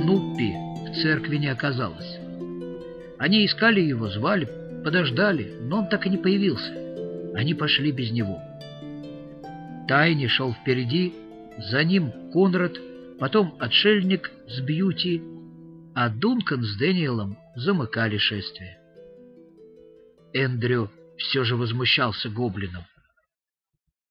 Снуппи в церкви не оказалось. Они искали его, звали, подождали, но он так и не появился. Они пошли без него. Тайни шел впереди, за ним Конрад, потом отшельник с Бьюти, а Дункан с Дэниелом замыкали шествие. Эндрю все же возмущался гоблином.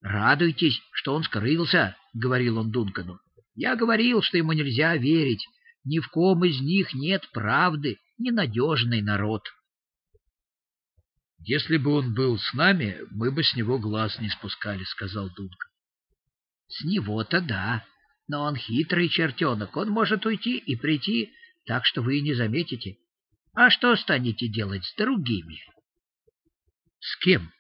«Радуйтесь, что он скрылся», — говорил он Дункану. «Я говорил, что ему нельзя верить. Ни в ком из них нет правды, ненадежный народ». «Если бы он был с нами, мы бы с него глаз не спускали», — сказал Дункан. «С него-то да, но он хитрый чертенок, он может уйти и прийти, так что вы и не заметите. А что станете делать с другими?» «С кем?»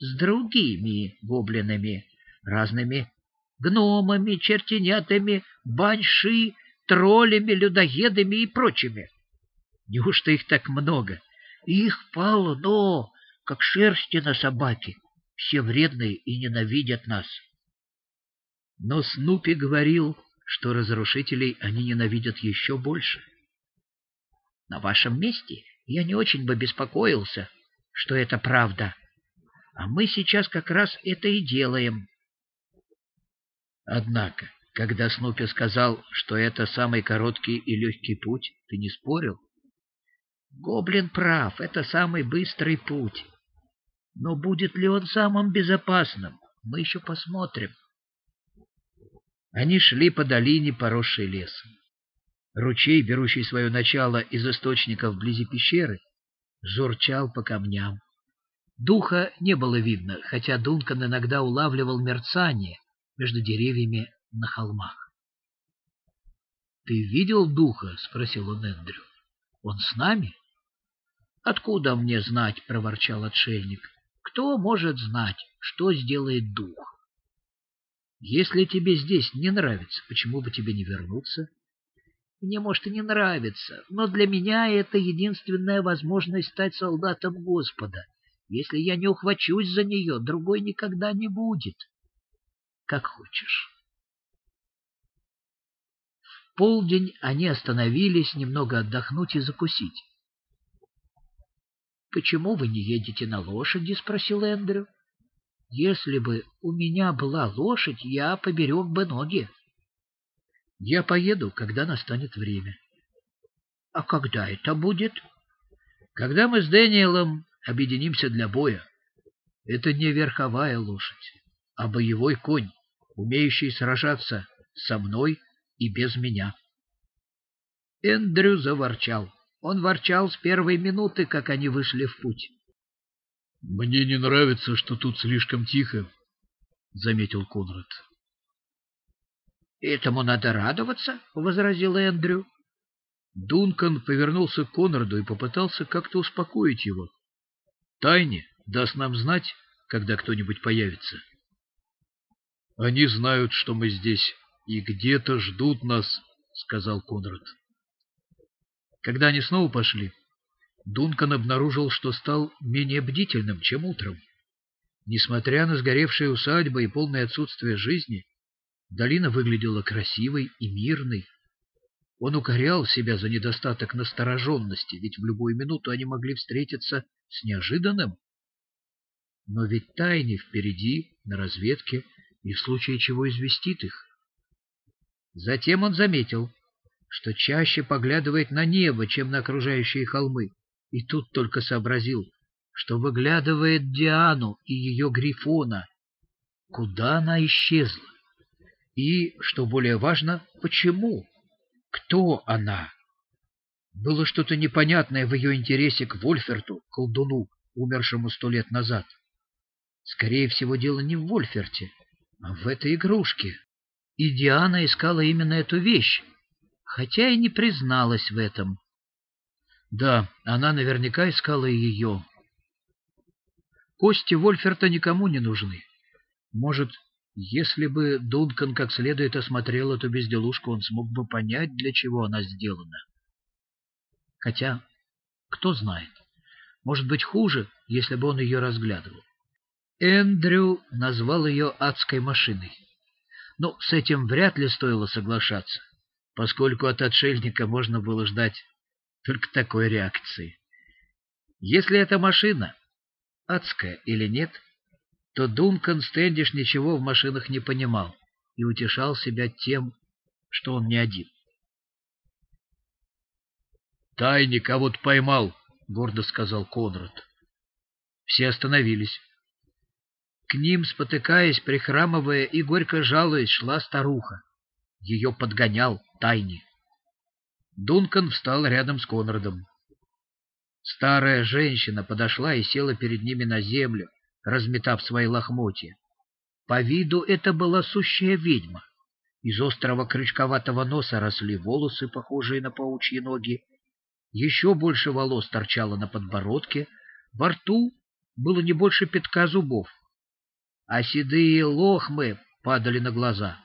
с другими гоблинами, разными гномами, чертенятами, баньши, троллями, людоедами и прочими. Неужто их так много? Их полно, как шерсти на собаке. Все вредные и ненавидят нас. Но Снупи говорил, что разрушителей они ненавидят еще больше. На вашем месте я не очень бы беспокоился, что это правда, а мы сейчас как раз это и делаем. Однако, когда Снупи сказал, что это самый короткий и легкий путь, ты не спорил? Гоблин прав, это самый быстрый путь. Но будет ли он самым безопасным, мы еще посмотрим. Они шли по долине, поросшей лесом. Ручей, берущий свое начало из источника вблизи пещеры, журчал по камням. Духа не было видно, хотя Дункан иногда улавливал мерцание между деревьями на холмах. — Ты видел духа? — спросил он Эндрю. — Он с нами? — Откуда мне знать? — проворчал отшельник. — Кто может знать, что сделает дух? — Если тебе здесь не нравится, почему бы тебе не вернуться? — Мне, может, и не нравится, но для меня это единственная возможность стать солдатом Господа — если я не ухвачусь за нее, другой никогда не будет. Как хочешь. Полдень они остановились немного отдохнуть и закусить. — Почему вы не едете на лошади? — спросил Эндрю. — Если бы у меня была лошадь, я поберег бы ноги. — Я поеду, когда настанет время. — А когда это будет? — Когда мы с Дэниелом объединимся для боя. Это не верховая лошадь, а боевой конь, умеющий сражаться со мной и без меня. Эндрю заворчал. Он ворчал с первой минуты, как они вышли в путь. — Мне не нравится, что тут слишком тихо, — заметил Конрад. — Этому надо радоваться, — возразил Эндрю. Дункан повернулся к Конраду и попытался как-то успокоить его. Тайне даст нам знать, когда кто-нибудь появится. Они знают, что мы здесь, и где-то ждут нас, — сказал Конрад. Когда они снова пошли, Дункан обнаружил, что стал менее бдительным, чем утром. Несмотря на сгоревшие усадьбы и полное отсутствие жизни, долина выглядела красивой и мирной. Он укорял себя за недостаток настороженности, ведь в любую минуту они могли встретиться с неожиданным. Но ведь тайне впереди, на разведке, и в случае чего известит их. Затем он заметил, что чаще поглядывает на небо, чем на окружающие холмы, и тут только сообразил, что выглядывает Диану и ее Грифона. Куда она исчезла? И, что более важно, почему? Кто она? Было что-то непонятное в ее интересе к Вольферту, колдуну, умершему сто лет назад. Скорее всего, дело не в Вольферте, а в этой игрушке. И Диана искала именно эту вещь, хотя и не призналась в этом. Да, она наверняка искала ее. Кости Вольферта никому не нужны. Может, если бы Дункан как следует осмотрел эту безделушку, он смог бы понять, для чего она сделана. Хотя, кто знает, может быть хуже, если бы он ее разглядывал. Эндрю назвал ее адской машиной. Но с этим вряд ли стоило соглашаться. поскольку от отшельника можно было ждать только такой реакции. Если эта машина адская или нет, то Дункан Стэндиш ничего в машинах не понимал и утешал себя тем, что он не один. «Тайник кого-то поймал», — гордо сказал Конрад. Все остановились. К ним, спотыкаясь, прихрамывая и горько жалуясь, шла старуха. Ее подгонял Тайни. Дункан встал рядом с Конрадом. Старая женщина подошла и села перед ними на землю, разметав свои лохмотья. По виду это была сущая ведьма. Из острого крючковатого носа росли волосы, похожие на паучьи ноги. Еще больше волос торчало на подбородке, во рту было не больше пятка зубов, а седые лохмы падали на глаза.